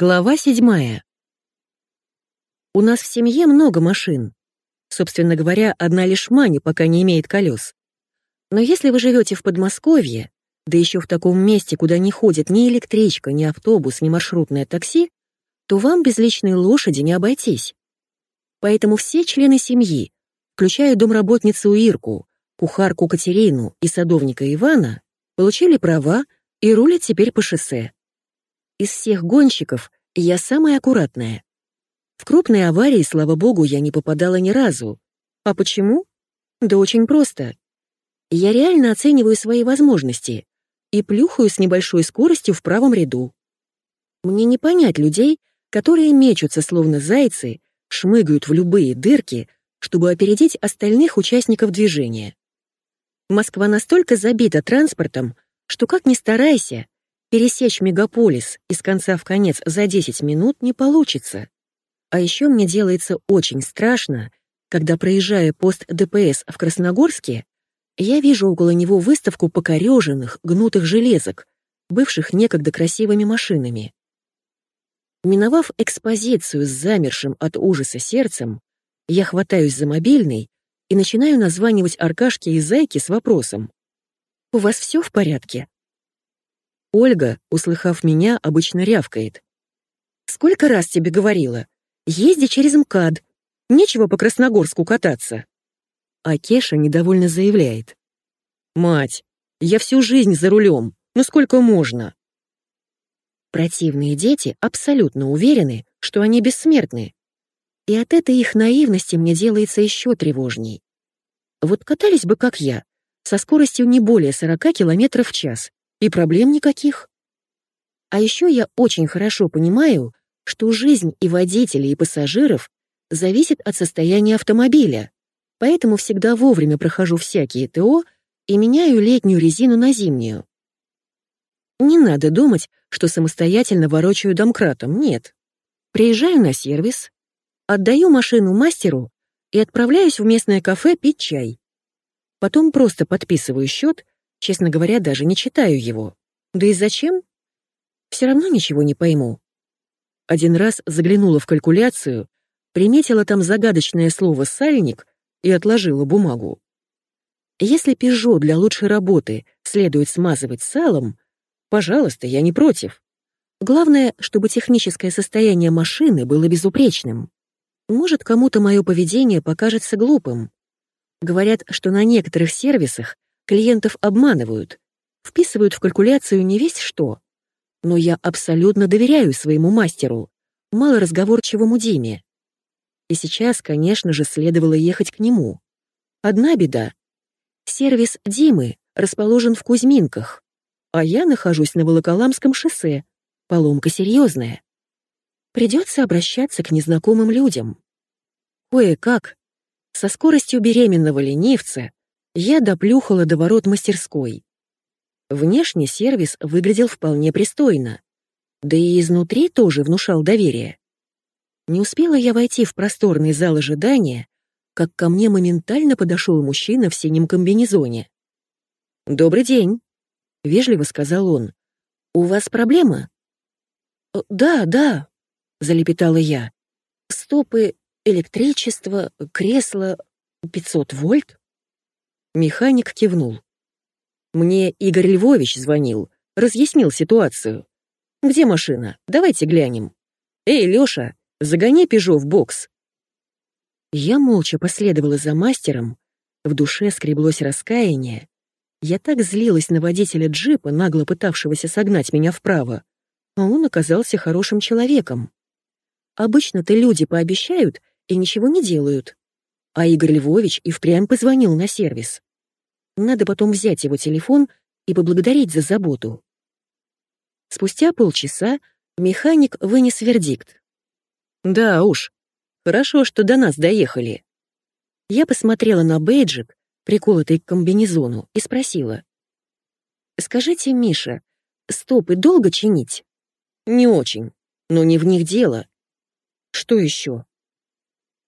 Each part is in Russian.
Глава седьмая. У нас в семье много машин. Собственно говоря, одна лишь Маня пока не имеет колес. Но если вы живете в Подмосковье, да еще в таком месте, куда не ходит ни электричка, ни автобус, ни маршрутное такси, то вам без личной лошади не обойтись. Поэтому все члены семьи, включая домработницу Ирку, кухарку Катерину и садовника Ивана, получили права и рулят теперь по шоссе. Из всех гонщиков я самая аккуратная. В крупные аварии, слава богу, я не попадала ни разу. А почему? Да очень просто. Я реально оцениваю свои возможности и плюхаю с небольшой скоростью в правом ряду. Мне не понять людей, которые мечутся словно зайцы, шмыгают в любые дырки, чтобы опередить остальных участников движения. Москва настолько забита транспортом, что как ни старайся, Пересечь мегаполис из конца в конец за 10 минут не получится. А еще мне делается очень страшно, когда, проезжая пост ДПС в Красногорске, я вижу около него выставку покореженных, гнутых железок, бывших некогда красивыми машинами. Миновав экспозицию с замершим от ужаса сердцем, я хватаюсь за мобильный и начинаю названивать Аркашке и Зайке с вопросом. «У вас все в порядке?» Ольга, услыхав меня, обычно рявкает. «Сколько раз тебе говорила? Езди через МКАД. Нечего по Красногорску кататься». А Кеша недовольно заявляет. «Мать, я всю жизнь за рулем. Ну сколько можно?» Противные дети абсолютно уверены, что они бессмертны. И от этой их наивности мне делается еще тревожней. Вот катались бы, как я, со скоростью не более 40 км в час, и проблем никаких. А еще я очень хорошо понимаю, что жизнь и водителей, и пассажиров зависит от состояния автомобиля, поэтому всегда вовремя прохожу всякие ТО и меняю летнюю резину на зимнюю. Не надо думать, что самостоятельно ворочаю домкратом, нет. Приезжаю на сервис, отдаю машину мастеру и отправляюсь в местное кафе пить чай. Потом просто подписываю счет Честно говоря, даже не читаю его. Да и зачем? Все равно ничего не пойму. Один раз заглянула в калькуляцию, приметила там загадочное слово «сальник» и отложила бумагу. Если «Пежо» для лучшей работы следует смазывать салом, пожалуйста, я не против. Главное, чтобы техническое состояние машины было безупречным. Может, кому-то мое поведение покажется глупым. Говорят, что на некоторых сервисах Клиентов обманывают, вписывают в калькуляцию не весь что. Но я абсолютно доверяю своему мастеру, малоразговорчивому Диме. И сейчас, конечно же, следовало ехать к нему. Одна беда. Сервис Димы расположен в Кузьминках, а я нахожусь на Волоколамском шоссе. Поломка серьезная. Придется обращаться к незнакомым людям. Кое-как, со скоростью беременного ленивца, я доплюхала до ворот мастерской. Внешний сервис выглядел вполне пристойно. Да и изнутри тоже внушал доверие. Не успела я войти в просторный зал ожидания, как ко мне моментально подошел мужчина в синем комбинезоне. «Добрый день», — вежливо сказал он. «У вас проблема?» «Э, «Да, да», — залепетала я. «Стопы, электричество, кресло, 500 вольт?» Механик кивнул. Мне Игорь Львович звонил, разъяснил ситуацию. Где машина? Давайте глянем. Эй, Лёша, загони Пежо в бокс. Я молча последовала за мастером, в душе скреблось раскаяние. Я так злилась на водителя джипа, нагло пытавшегося согнать меня вправо, а он оказался хорошим человеком. Обычно-то люди пообещают и ничего не делают. А Игорь Львович и впрямь позвонил на сервис. Надо потом взять его телефон и поблагодарить за заботу. Спустя полчаса механик вынес вердикт. «Да уж, хорошо, что до нас доехали». Я посмотрела на бейджик, приколотый к комбинезону, и спросила. «Скажите, Миша, стопы долго чинить?» «Не очень, но не в них дело». «Что еще?»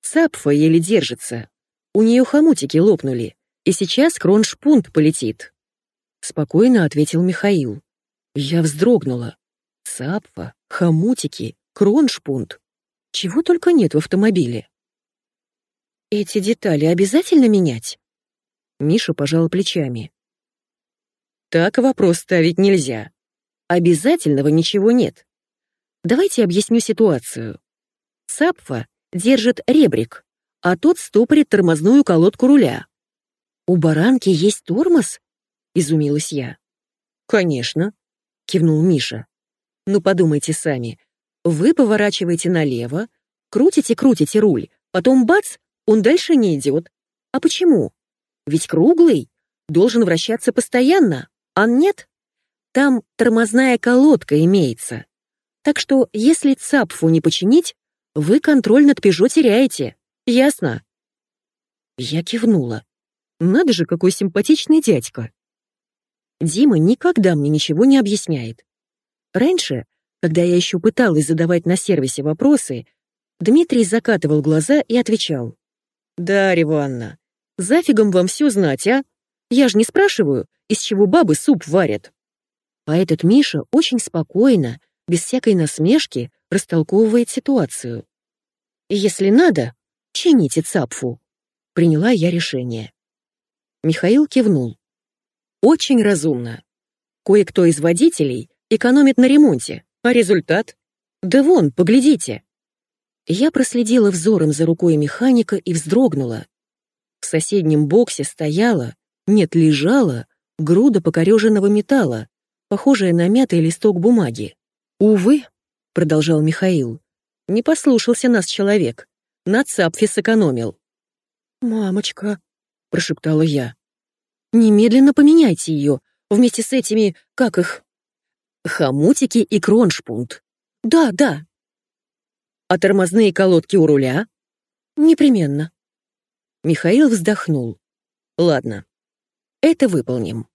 Сапфа еле держится. У нее хомутики лопнули и сейчас кроншпунт полетит. Спокойно ответил Михаил. Я вздрогнула. Сапфа, хомутики, кроншпунт. Чего только нет в автомобиле. Эти детали обязательно менять? Миша пожал плечами. Так вопрос ставить нельзя. Обязательного ничего нет. Давайте объясню ситуацию. Сапфа держит ребрик, а тот стопорит тормозную колодку руля. «У баранки есть тормоз?» — изумилась я. «Конечно», — кивнул Миша. «Ну подумайте сами. Вы поворачиваете налево, крутите-крутите руль, потом бац, он дальше не идет. А почему? Ведь круглый должен вращаться постоянно, а нет. Там тормозная колодка имеется. Так что, если цапфу не починить, вы контроль над Пежо теряете. Ясно?» Я кивнула. Надо же, какой симпатичный дядька. Дима никогда мне ничего не объясняет. Раньше, когда я еще пыталась задавать на сервисе вопросы, Дмитрий закатывал глаза и отвечал. «Дарья Ивановна, зафигом вам все знать, а? Я же не спрашиваю, из чего бабы суп варят». А этот Миша очень спокойно, без всякой насмешки, растолковывает ситуацию. «Если надо, чините цапфу», — приняла я решение. Михаил кивнул. Очень разумно. Кое-кто из водителей экономит на ремонте, а результат? Да вон, поглядите. Я проследила взором за рукой механика и вздрогнула. В соседнем боксе стояла, нет, лежала, груда покореженного металла, похожая на мятый листок бумаги. «Увы», — продолжал Михаил, — «не послушался нас человек, на цапфе сэкономил». «Мамочка», — прошептала я, Немедленно поменяйте ее, вместе с этими, как их... Хомутики и кроншпунт. Да, да. А тормозные колодки у руля? Непременно. Михаил вздохнул. Ладно, это выполним.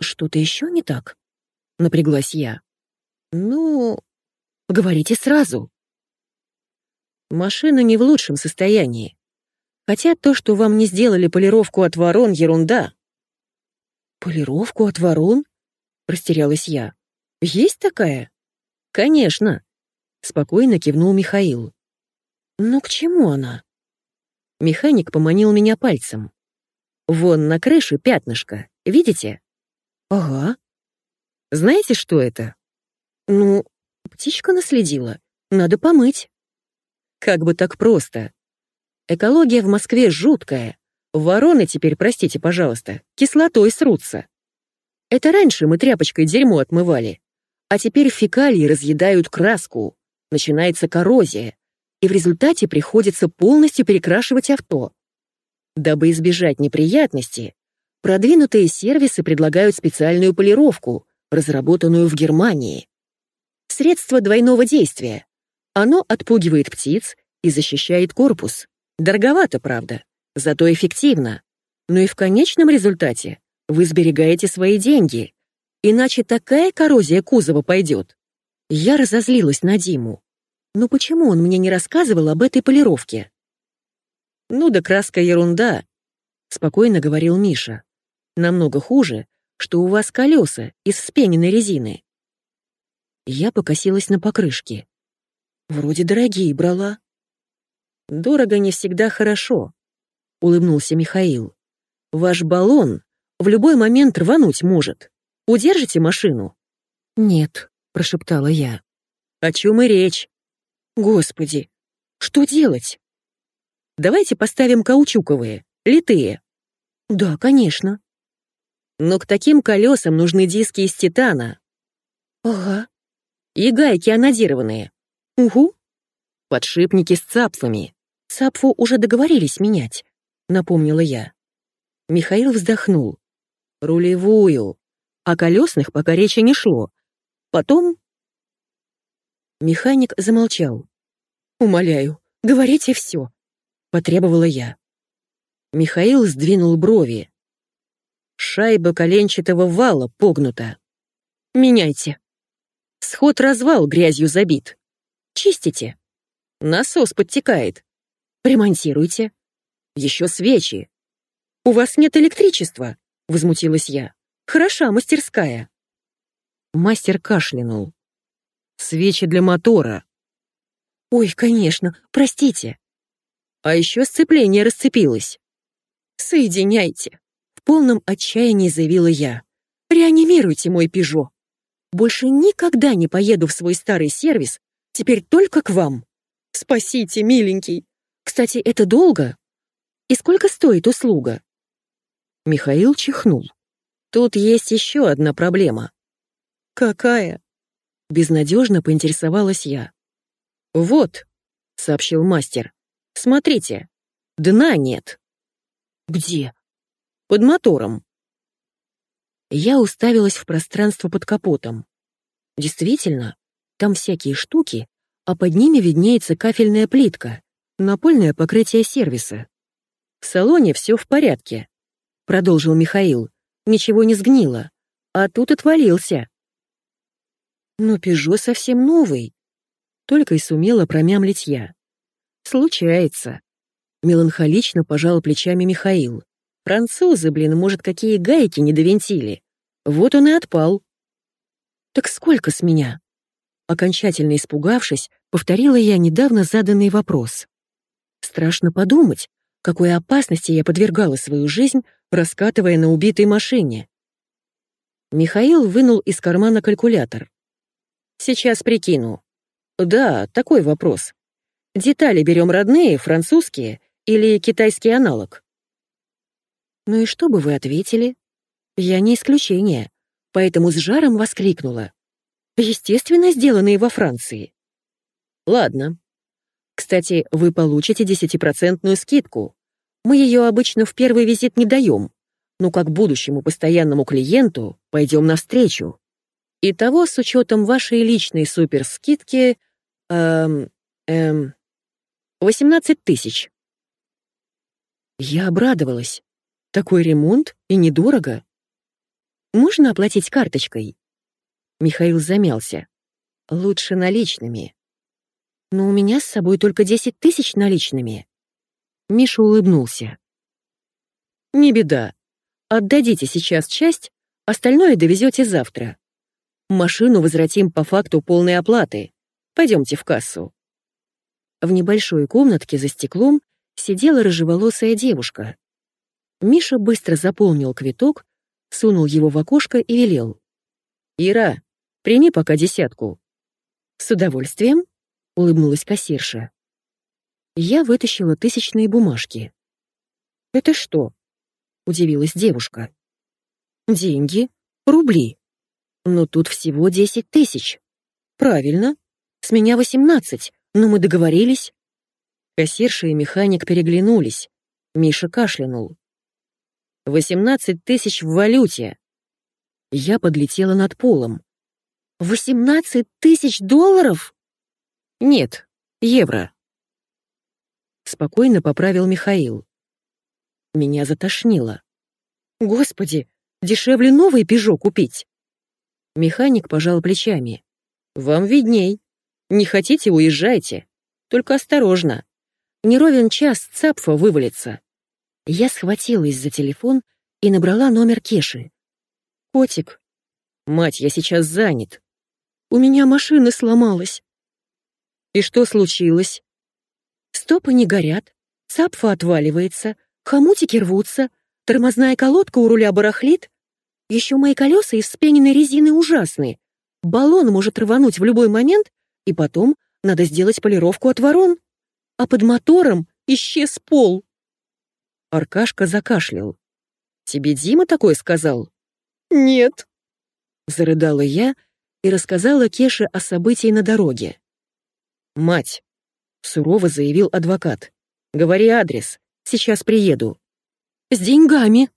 Что-то еще не так? Напряглась я. Ну, говорите сразу. Машина не в лучшем состоянии. Хотя то, что вам не сделали полировку от ворон, ерунда. Полировку от ворон? Растерялась я. Есть такая? Конечно. Спокойно кивнул Михаил. Но к чему она? Механик поманил меня пальцем. Вон на крыше пятнышко, видите? Ага. Знаете, что это? Ну, птичка наследила. Надо помыть. Как бы так просто. Экология в Москве жуткая. Вороны теперь, простите, пожалуйста, кислотой срутся. Это раньше мы тряпочкой дерьмо отмывали, а теперь фекалии разъедают краску, начинается коррозия, и в результате приходится полностью перекрашивать авто. Дабы избежать неприятностей, продвинутые сервисы предлагают специальную полировку, разработанную в Германии. Средство двойного действия. Оно отпугивает птиц и защищает корпус. Дороговато, правда, зато эффективно. Но и в конечном результате вы сберегаете свои деньги. Иначе такая коррозия кузова пойдет. Я разозлилась на Диму. Но почему он мне не рассказывал об этой полировке? «Ну да краска ерунда», — спокойно говорил Миша. «Намного хуже, что у вас колеса из вспененной резины». Я покосилась на покрышки. Вроде дорогие брала. «Дорого не всегда хорошо», — улыбнулся Михаил. «Ваш баллон в любой момент рвануть может. Удержите машину?» «Нет», — прошептала я. «О чем и речь?» «Господи, что делать?» «Давайте поставим каучуковые, литые». «Да, конечно». «Но к таким колесам нужны диски из титана». «Ага». «И гайки анодированные». «Угу». «Подшипники с цапфами». Сапфу уже договорились менять, напомнила я. Михаил вздохнул. Рулевую. О колесных пока речи не шло. Потом... Механик замолчал. «Умоляю, говорите все», — потребовала я. Михаил сдвинул брови. Шайба коленчатого вала погнута. «Меняйте». Сход-развал грязью забит. Чистите. Насос подтекает. Ремонтируйте. Еще свечи. У вас нет электричества, возмутилась я. Хороша мастерская. Мастер кашлянул. Свечи для мотора, Ой, конечно, простите. А еще сцепление расцепилось. Соединяйте. В полном отчаянии заявила я. Реанимируйте мой Пежо. Больше никогда не поеду в свой старый сервис, теперь только к вам. Спасите, миленький. Кстати, это долго? И сколько стоит услуга? Михаил чихнул. Тут есть еще одна проблема. Какая? Безнадежно поинтересовалась я. Вот, сообщил мастер. Смотрите, дна нет. Где? Под мотором. Я уставилась в пространство под капотом. Действительно, там всякие штуки, а под ними виднеется кафельная плитка, напольное покрытие сервиса. В салоне все в порядке, продолжил Михаил. Ничего не сгнило, а тут отвалился. Но Пежо совсем новый. Только и сумела промямлить я. Случается. Меланхолично пожал плечами Михаил. Французы, блин, может, какие гайки не довинтили. Вот он и отпал. Так сколько с меня? Окончательно испугавшись, повторила я недавно заданный вопрос. Страшно подумать, какой опасности я подвергала свою жизнь, раскатывая на убитой машине. Михаил вынул из кармана калькулятор. «Сейчас прикину. Да, такой вопрос. Детали берем родные, французские или китайский аналог?» «Ну и что бы вы ответили?» «Я не исключение, поэтому с жаром воскликнула. Естественно, сделанные во Франции». «Ладно. Кстати, вы получите десятипроцентную скидку. Мы ее обычно в первый визит не даем, но как будущему постоянному клиенту пойдем навстречу. Итого, с учетом вашей личной суперскидки, эм, эм, 18 тысяч. Я обрадовалась. Такой ремонт и недорого. Можно оплатить карточкой? Михаил замялся. Лучше наличными. Но у меня с собой только 10 тысяч наличными. Миша улыбнулся. «Не беда. Отдадите сейчас часть, остальное довезете завтра. Машину возвратим по факту полной оплаты. Пойдемте в кассу». В небольшой комнатке за стеклом сидела рыжеволосая девушка. Миша быстро заполнил квиток, сунул его в окошко и велел. «Ира, прими пока десятку». «С удовольствием», — улыбнулась кассирша. Я вытащила тысячные бумажки. «Это что?» — удивилась девушка. «Деньги. Рубли. Но тут всего десять тысяч. Правильно. С меня восемнадцать, но мы договорились». Кассирша и механик переглянулись. Миша кашлянул. «Восемнадцать тысяч в валюте!» Я подлетела над полом. «Восемнадцать тысяч долларов?» «Нет, евро», спокойно поправил Михаил. Меня затошнило. Господи, дешевле новый Пежо купить. Механик пожал плечами. Вам видней. Не хотите, уезжайте. Только осторожно. Не ровен час цапфа вывалится. Я схватилась за телефон и набрала номер Кеши. «Котик». «Мать, я сейчас занят». «У меня машина сломалась». «И что случилось?» Стопы не горят, цапфа отваливается, хомутики рвутся, тормозная колодка у руля барахлит. Еще мои колеса из вспененной резины ужасные. Баллон может рвануть в любой момент, и потом надо сделать полировку от ворон. А под мотором исчез пол. Аркашка закашлял. «Тебе Дима такое сказал?» «Нет», — зарыдала я и рассказала Кеше о событии на дороге. «Мать, сурово заявил адвокат. «Говори адрес. Сейчас приеду». «С деньгами».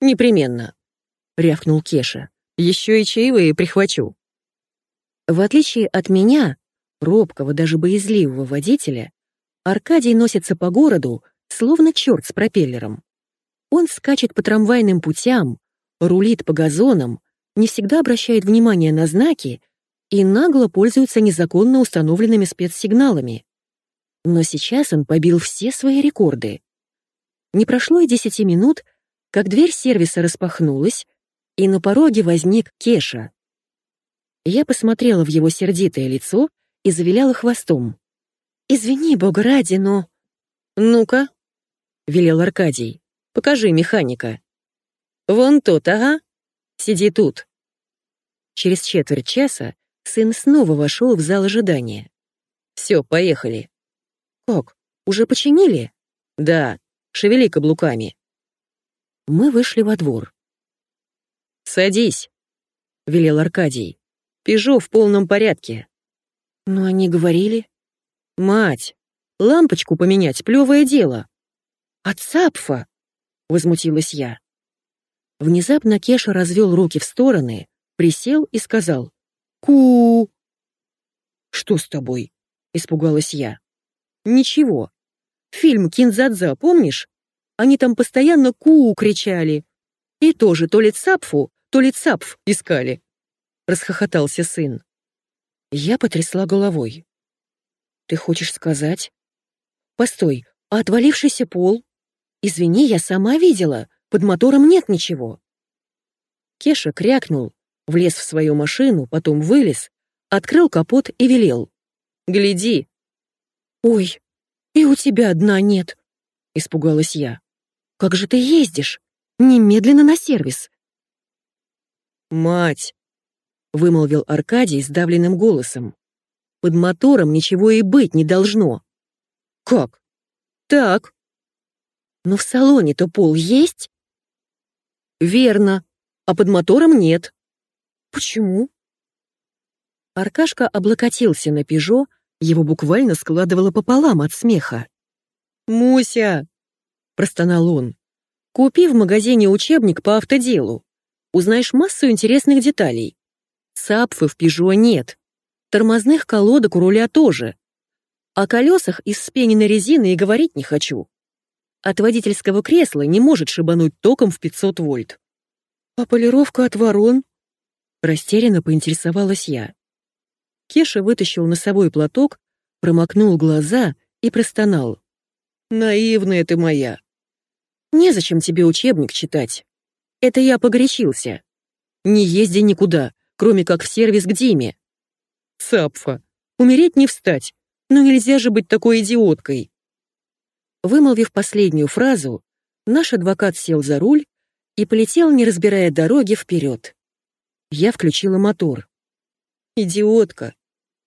«Непременно», — рявкнул Кеша. «Еще и чаевые прихвачу». В отличие от меня, робкого, даже боязливого водителя, Аркадий носится по городу, словно черт с пропеллером. Он скачет по трамвайным путям, рулит по газонам, не всегда обращает внимание на знаки и нагло пользуется незаконно установленными спецсигналами. Но сейчас он побил все свои рекорды. Не прошло и десяти минут, как дверь сервиса распахнулась, и на пороге возник Кеша. Я посмотрела в его сердитое лицо и завиляла хвостом. «Извини, бога ради, но...» «Ну-ка», — велел Аркадий, — «покажи механика». «Вон тот, ага. Сиди тут». Через четверть часа сын снова вошел в зал ожидания. «Все, поехали». «Как, уже починили?» «Да, шевели каблуками». Мы вышли во двор. «Садись», — велел Аркадий. «Пежо в полном порядке». «Но они говорили...» «Мать, лампочку поменять — плевое дело». «От Сапфа!» — возмутилась я. Внезапно Кеша развел руки в стороны, присел и сказал «Ку!» «Что с тобой?» — испугалась я. «Ничего. Фильм «Кинзадза» помнишь? Они там постоянно «ку» кричали. И тоже то ли Цапфу, то ли Цапф искали. Расхохотался сын. Я потрясла головой. Ты хочешь сказать? Постой, а отвалившийся пол? Извини, я сама видела, под мотором нет ничего. Кеша крякнул, влез в свою машину, потом вылез, открыл капот и велел. «Гляди!» «Ой, и у тебя одна нет!» — испугалась я. «Как же ты ездишь? Немедленно на сервис!» «Мать!» — вымолвил Аркадий сдавленным голосом. «Под мотором ничего и быть не должно». «Как?» «Так». «Но в салоне-то пол есть?» «Верно, а под мотором нет». «Почему?» Аркашка облокотился на «Пежо», его буквально складывало пополам от смеха. «Муся!» — простонал он. «Купи в магазине учебник по автоделу. Узнаешь массу интересных деталей. Сапфы в «Пежо» нет. Тормозных колодок у руля тоже. О колесах из спененной резины и говорить не хочу. От водительского кресла не может шибануть током в 500 вольт. «А полировка от ворон?» Растерянно поинтересовалась я. Кеша вытащил носовой платок, промокнул глаза и простонал. «Наивная ты моя!» «Незачем тебе учебник читать. Это я погорячился. Не езди никуда, кроме как в сервис к Диме. Цапфа, умереть не встать, но нельзя же быть такой идиоткой!» Вымолвив последнюю фразу, наш адвокат сел за руль и полетел, не разбирая дороги, вперед. Я включила мотор. Идиотка.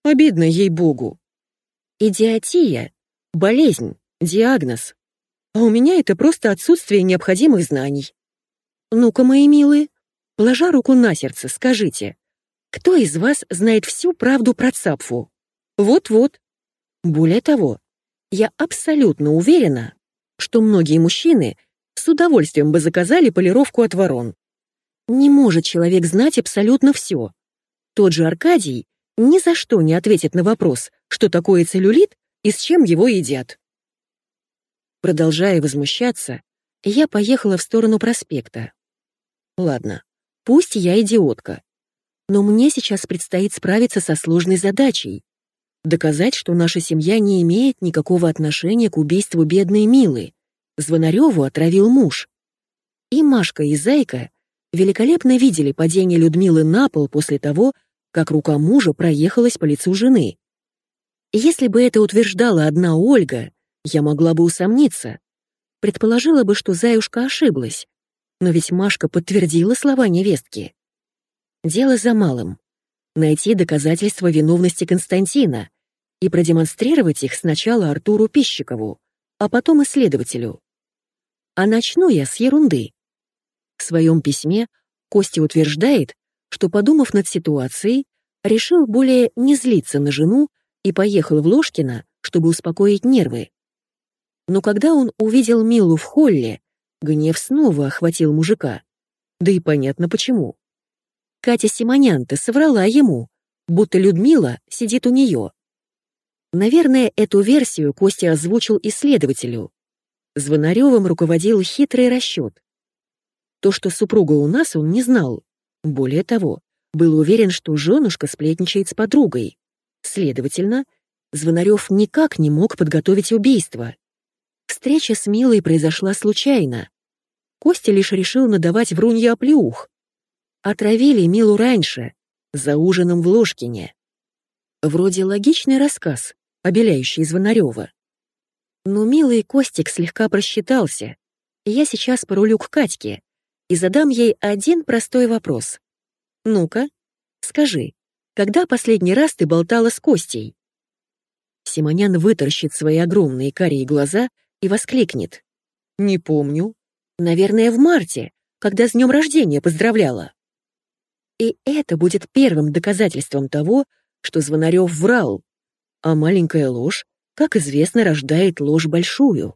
Обидно ей-богу. Идиотия — болезнь, диагноз. А у меня это просто отсутствие необходимых знаний. Ну-ка, мои милые, положа руку на сердце, скажите, кто из вас знает всю правду про Цапфу? Вот-вот. Более того, я абсолютно уверена, что многие мужчины с удовольствием бы заказали полировку от ворон. Не может человек знать абсолютно все. Тот же Аркадий ни за что не ответит на вопрос, что такое целлюлит и с чем его едят. Продолжая возмущаться, я поехала в сторону проспекта. Ладно, пусть я идиотка, но мне сейчас предстоит справиться со сложной задачей — доказать, что наша семья не имеет никакого отношения к убийству бедной Милы, Звонареву отравил муж. И Машка и Зайка великолепно видели падение Людмилы на пол после того, как рука мужа проехалась по лицу жены. Если бы это утверждала одна Ольга, я могла бы усомниться. Предположила бы, что Заюшка ошиблась. Но ведь Машка подтвердила слова невестки. Дело за малым. Найти доказательства виновности Константина и продемонстрировать их сначала Артуру Пищикову, а потом исследователю. А начну я с ерунды. В своем письме Костя утверждает, что, подумав над ситуацией, решил более не злиться на жену и поехал в Ложкино, чтобы успокоить нервы. Но когда он увидел Милу в холле, гнев снова охватил мужика. Да и понятно почему. Катя Симонянта соврала ему, будто Людмила сидит у нее. Наверное, эту версию Костя озвучил исследователю. Звонаревым руководил хитрый расчет. То, что супруга у нас, он не знал. Более того, был уверен, что женушка сплетничает с подругой. Следовательно, Звонарев никак не мог подготовить убийство. Встреча с Милой произошла случайно. Костя лишь решил надавать врунье оплеух. Отравили Милу раньше, за ужином в Ложкине. Вроде логичный рассказ, обеляющий Звонарева. Но милый Костик слегка просчитался. Я сейчас порулю к Катьке и задам ей один простой вопрос. «Ну-ка, скажи, когда последний раз ты болтала с Костей?» Симонян вытаращит свои огромные карие глаза и воскликнет. «Не помню. Наверное, в марте, когда с днем рождения поздравляла». И это будет первым доказательством того, что Звонарев врал, а маленькая ложь, как известно, рождает ложь большую.